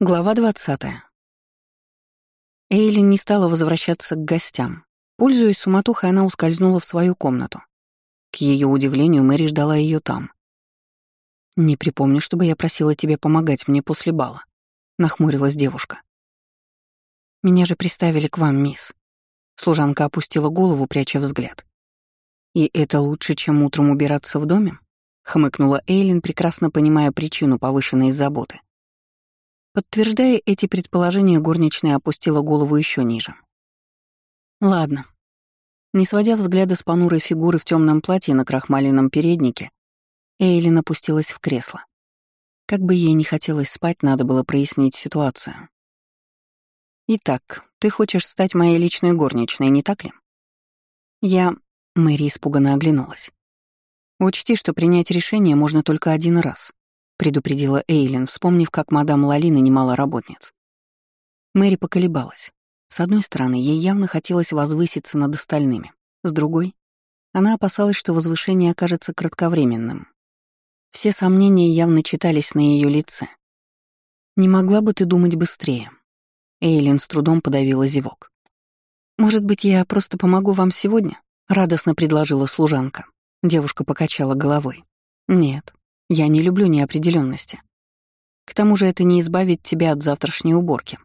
Глава 20. Эйлин не стала возвращаться к гостям. Пользуясь суматохой, она ускользнула в свою комнату. К ее удивлению, Мэри ждала ее там. «Не припомню, чтобы я просила тебя помогать мне после бала», — нахмурилась девушка. «Меня же приставили к вам, мисс». Служанка опустила голову, пряча взгляд. «И это лучше, чем утром убираться в доме?» — хмыкнула Эйлин, прекрасно понимая причину повышенной заботы. Подтверждая эти предположения, горничная опустила голову еще ниже. Ладно. Не сводя взгляда с понурой фигуры в темном платье на крахмаленном переднике, Эйлин опустилась в кресло. Как бы ей не хотелось спать, надо было прояснить ситуацию. «Итак, ты хочешь стать моей личной горничной, не так ли?» «Я...» — Мэри испуганно оглянулась. «Учти, что принять решение можно только один раз предупредила Эйлин, вспомнив, как мадам Лали нанимала работниц. Мэри поколебалась. С одной стороны, ей явно хотелось возвыситься над остальными. С другой, она опасалась, что возвышение окажется кратковременным. Все сомнения явно читались на ее лице. «Не могла бы ты думать быстрее?» Эйлин с трудом подавила зевок. «Может быть, я просто помогу вам сегодня?» — радостно предложила служанка. Девушка покачала головой. «Нет, я не люблю неопределенности. К тому же это не избавит тебя от завтрашней уборки.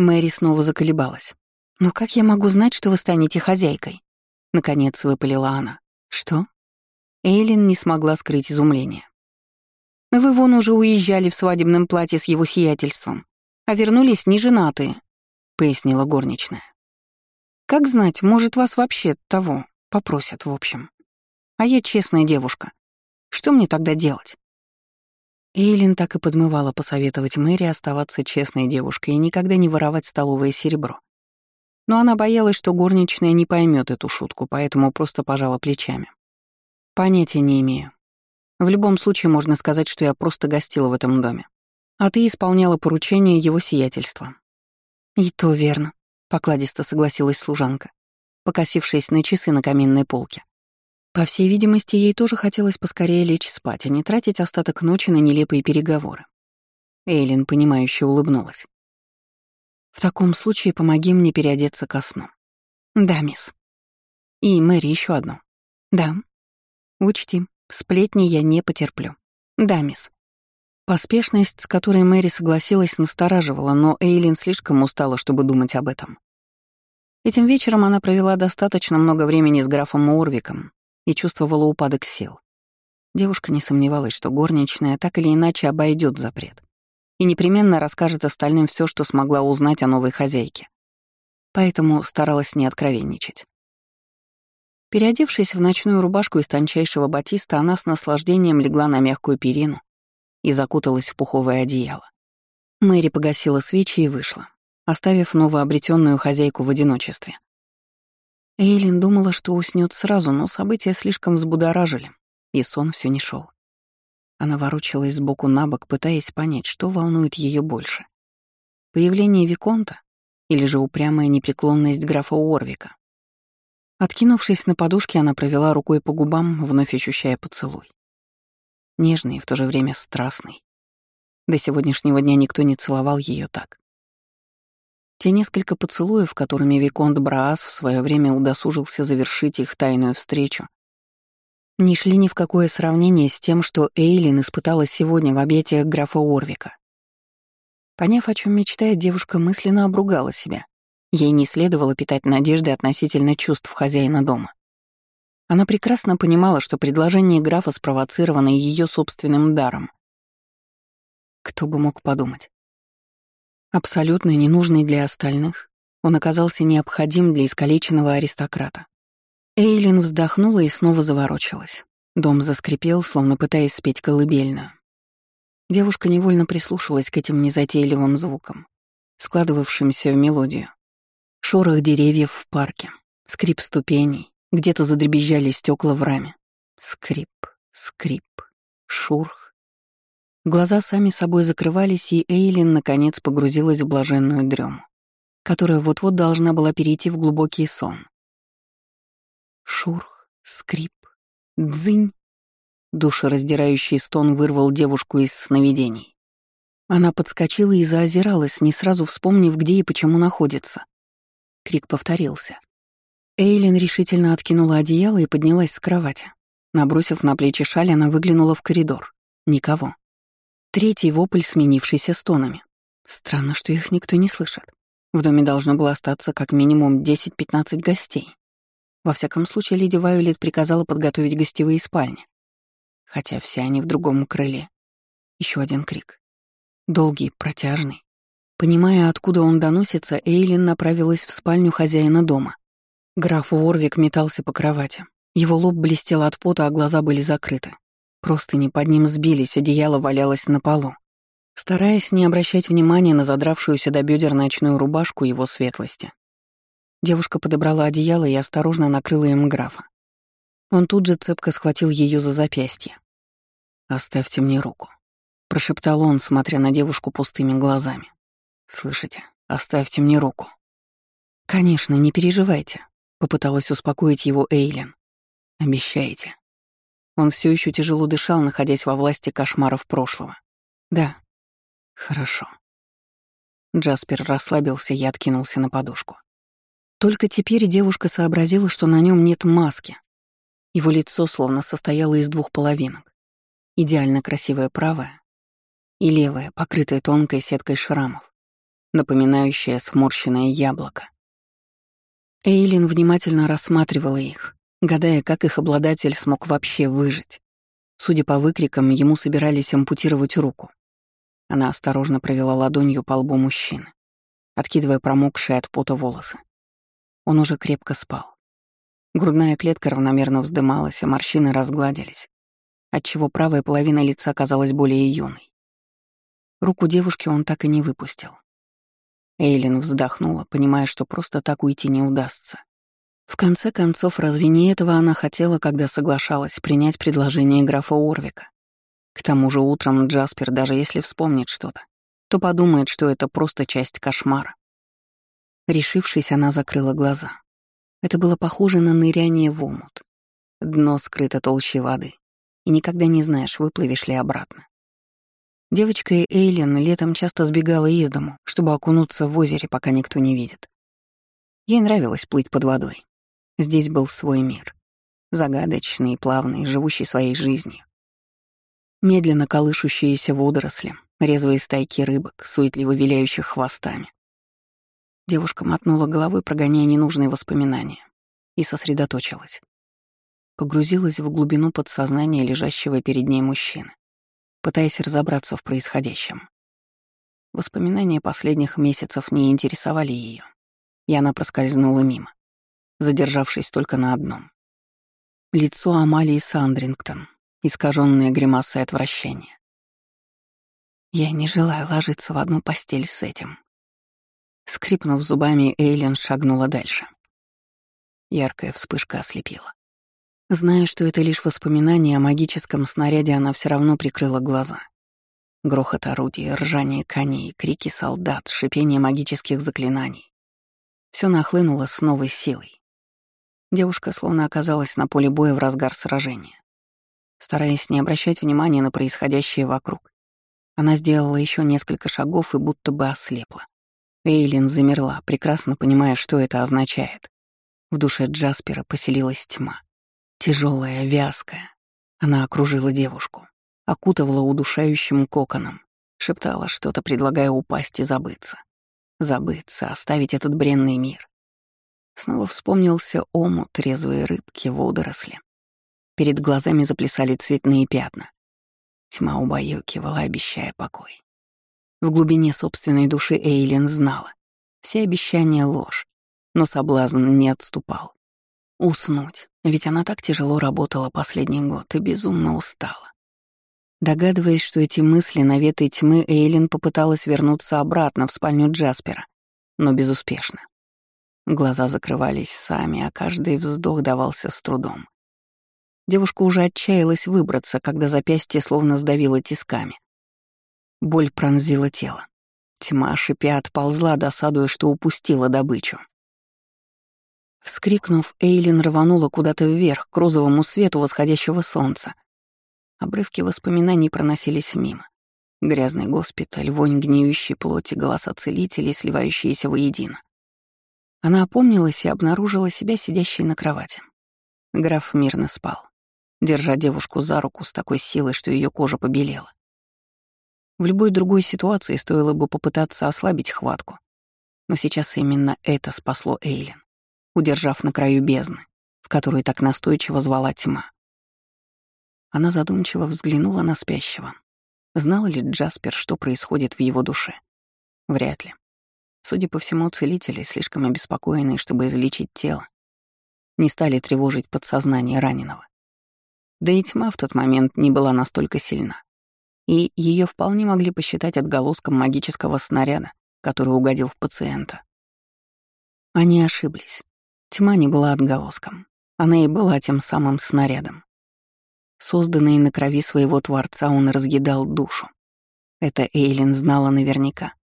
Мэри снова заколебалась. «Но как я могу знать, что вы станете хозяйкой?» Наконец выпалила она. «Что?» Эйлин не смогла скрыть изумление. «Вы вон уже уезжали в свадебном платье с его сиятельством, а вернулись неженатые», — пояснила горничная. «Как знать, может, вас вообще того попросят, в общем. А я честная девушка. Что мне тогда делать? Эйлин так и подмывала посоветовать Мэри оставаться честной девушкой и никогда не воровать столовое серебро. Но она боялась, что горничная не поймет эту шутку, поэтому просто пожала плечами. Понятия не имею. В любом случае можно сказать, что я просто гостила в этом доме. А ты исполняла поручение его сиятельства. И то верно, покладисто согласилась служанка, покосившись на часы на каминной полке. По всей видимости, ей тоже хотелось поскорее лечь спать, а не тратить остаток ночи на нелепые переговоры. Эйлин, понимающе улыбнулась. «В таком случае помоги мне переодеться ко сну». «Да, мисс». «И, Мэри, еще одно». «Да». «Учти, сплетни я не потерплю». «Да, мисс». Поспешность, с которой Мэри согласилась, настораживала, но Эйлин слишком устала, чтобы думать об этом. Этим вечером она провела достаточно много времени с графом Урвиком, и чувствовала упадок сил. Девушка не сомневалась, что горничная так или иначе обойдет запрет и непременно расскажет остальным все, что смогла узнать о новой хозяйке. Поэтому старалась не откровенничать. Переодевшись в ночную рубашку из тончайшего батиста, она с наслаждением легла на мягкую перину и закуталась в пуховое одеяло. Мэри погасила свечи и вышла, оставив новообретенную хозяйку в одиночестве. Эйлин думала, что уснет сразу, но события слишком взбудоражили, и сон все не шел. Она ворочалась сбоку на бок, пытаясь понять, что волнует ее больше. Появление Виконта или же упрямая непреклонность графа Уорвика. Откинувшись на подушке, она провела рукой по губам, вновь ощущая поцелуй. Нежный и в то же время страстный. До сегодняшнего дня никто не целовал ее так. Те несколько поцелуев, которыми Виконт Браас в свое время удосужился завершить их тайную встречу, не шли ни в какое сравнение с тем, что Эйлин испытала сегодня в объятиях графа Орвика. Поняв, о чем мечтает, девушка мысленно обругала себя. Ей не следовало питать надежды относительно чувств хозяина дома. Она прекрасно понимала, что предложение графа спровоцировано ее собственным даром. Кто бы мог подумать. Абсолютно ненужный для остальных, он оказался необходим для искалеченного аристократа. Эйлин вздохнула и снова заворочилась. Дом заскрипел, словно пытаясь спеть колыбельную. Девушка невольно прислушалась к этим незатейливым звукам, складывавшимся в мелодию. Шорох деревьев в парке, скрип ступеней, где-то задребезжали стекла в раме. Скрип, скрип, шурх, Глаза сами собой закрывались, и Эйлин наконец погрузилась в блаженную дрему, которая вот-вот должна была перейти в глубокий сон. Шурх, скрип, дзынь. Душераздирающий стон вырвал девушку из сновидений. Она подскочила и заозиралась, не сразу вспомнив, где и почему находится. Крик повторился. Эйлин решительно откинула одеяло и поднялась с кровати. Набросив на плечи шаль, она выглянула в коридор. Никого. Третий вопль, сменившийся стонами. Странно, что их никто не слышит. В доме должно было остаться как минимум 10-15 гостей. Во всяком случае, леди Вайолет приказала подготовить гостевые спальни. Хотя все они в другом крыле. Еще один крик. Долгий, протяжный. Понимая, откуда он доносится, Эйлин направилась в спальню хозяина дома. Граф Уорвик метался по кровати. Его лоб блестел от пота, а глаза были закрыты. Просто не под ним сбились, одеяло валялось на полу. Стараясь не обращать внимания на задравшуюся до бедер ночную рубашку его светлости, девушка подобрала одеяло и осторожно накрыла им графа. Он тут же цепко схватил ее за запястье. «Оставьте мне руку», прошептал он, смотря на девушку пустыми глазами. «Слышите? Оставьте мне руку». «Конечно, не переживайте», — попыталась успокоить его Эйлен. «Обещаете». Он все еще тяжело дышал, находясь во власти кошмаров прошлого. «Да». «Хорошо». Джаспер расслабился и откинулся на подушку. Только теперь девушка сообразила, что на нем нет маски. Его лицо словно состояло из двух половинок. Идеально красивая правая, и левая, покрытая тонкой сеткой шрамов, напоминающая сморщенное яблоко. Эйлин внимательно рассматривала их, гадая, как их обладатель смог вообще выжить. Судя по выкрикам, ему собирались ампутировать руку. Она осторожно провела ладонью по лбу мужчины, откидывая промокшие от пота волосы. Он уже крепко спал. Грудная клетка равномерно вздымалась, а морщины разгладились, отчего правая половина лица казалась более юной. Руку девушки он так и не выпустил. Эйлин вздохнула, понимая, что просто так уйти не удастся. В конце концов, разве не этого она хотела, когда соглашалась принять предложение графа Орвика? К тому же утром Джаспер, даже если вспомнит что-то, то подумает, что это просто часть кошмара. Решившись, она закрыла глаза. Это было похоже на ныряние в омут. Дно скрыто толще воды, и никогда не знаешь, выплывешь ли обратно. Девочка Эйлин летом часто сбегала из дому, чтобы окунуться в озере, пока никто не видит. Ей нравилось плыть под водой. Здесь был свой мир. Загадочный, плавный, живущий своей жизнью. Медленно колышущиеся водоросли, резвые стайки рыбок, суетливо виляющих хвостами. Девушка мотнула головой, прогоняя ненужные воспоминания, и сосредоточилась. Погрузилась в глубину подсознания лежащего перед ней мужчины пытаясь разобраться в происходящем. Воспоминания последних месяцев не интересовали ее, и она проскользнула мимо, задержавшись только на одном. Лицо Амалии Сандрингтон, искаженное гримасой отвращения. Я не желаю ложиться в одну постель с этим. Скрипнув зубами, Эйлин шагнула дальше. Яркая вспышка ослепила. Зная, что это лишь воспоминание о магическом снаряде, она все равно прикрыла глаза. Грохот орудий, ржание коней, крики солдат, шипение магических заклинаний. Все нахлынуло с новой силой. Девушка словно оказалась на поле боя в разгар сражения. Стараясь не обращать внимания на происходящее вокруг, она сделала еще несколько шагов и будто бы ослепла. Эйлин замерла, прекрасно понимая, что это означает. В душе Джаспера поселилась тьма. Тяжелая, вязкая. Она окружила девушку, окутывала удушающим коконом, шептала что-то, предлагая упасть и забыться. Забыться, оставить этот бренный мир. Снова вспомнился омут, трезвые рыбки, водоросли. Перед глазами заплясали цветные пятна. Тьма убаюкивала, обещая покой. В глубине собственной души Эйлин знала. Все обещания — ложь, но соблазн не отступал. Уснуть, ведь она так тяжело работала последний год и безумно устала. Догадываясь, что эти мысли наветы тьмы, Эйлин попыталась вернуться обратно в спальню Джаспера, но безуспешно. Глаза закрывались сами, а каждый вздох давался с трудом. Девушка уже отчаялась выбраться, когда запястье словно сдавило тисками. Боль пронзила тело. Тьма, шипя, отползла, досадуя, что упустила добычу. Вскрикнув, Эйлин рванула куда-то вверх, к розовому свету восходящего солнца. Обрывки воспоминаний проносились мимо. Грязный госпиталь, вонь гниющей плоти, голоса целителей, сливающиеся воедино. Она опомнилась и обнаружила себя сидящей на кровати. Граф мирно спал, держа девушку за руку с такой силой, что ее кожа побелела. В любой другой ситуации стоило бы попытаться ослабить хватку. Но сейчас именно это спасло Эйлин, удержав на краю бездны, в которую так настойчиво звала тьма. Она задумчиво взглянула на спящего. Знал ли Джаспер, что происходит в его душе? Вряд ли. Судя по всему, целители, слишком обеспокоенные, чтобы излечить тело, не стали тревожить подсознание раненого. Да и тьма в тот момент не была настолько сильна. И ее вполне могли посчитать отголоском магического снаряда, который угодил в пациента. Они ошиблись. Тьма не была отголоском. Она и была тем самым снарядом. Созданный на крови своего Творца, он разъедал душу. Это Эйлин знала наверняка.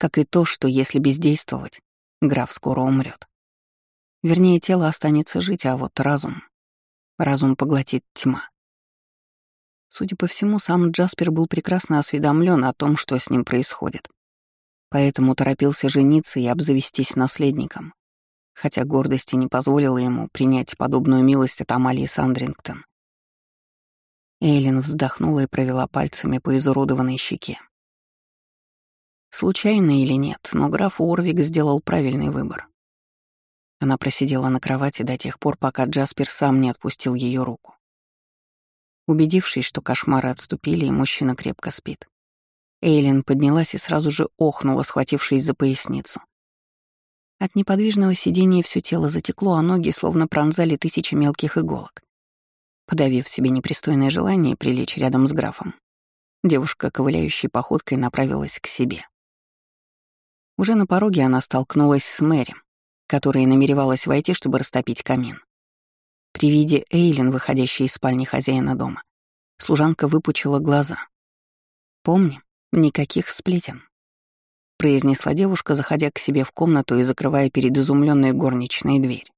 Как и то, что если бездействовать, граф скоро умрет. Вернее, тело останется жить, а вот разум... Разум поглотит тьма. Судя по всему, сам Джаспер был прекрасно осведомлен о том, что с ним происходит. Поэтому торопился жениться и обзавестись наследником, хотя гордости не позволила ему принять подобную милость от Амалии Сандрингтон. Эйлин вздохнула и провела пальцами по изуродованной щеке. Случайно или нет, но граф Уорвик сделал правильный выбор. Она просидела на кровати до тех пор, пока Джаспер сам не отпустил ее руку. Убедившись, что кошмары отступили и мужчина крепко спит, Эйлин поднялась и сразу же охнула, схватившись за поясницу. От неподвижного сидения все тело затекло, а ноги словно пронзали тысячи мелких иголок. Подавив себе непристойное желание прилечь рядом с графом, девушка, ковыляющей походкой, направилась к себе. Уже на пороге она столкнулась с Мэри, которая намеревалась войти, чтобы растопить камин. При виде Эйлин, выходящей из спальни хозяина дома, служанка выпучила глаза. «Помни, никаких сплетен», — произнесла девушка, заходя к себе в комнату и закрывая перед изумленной горничной дверь.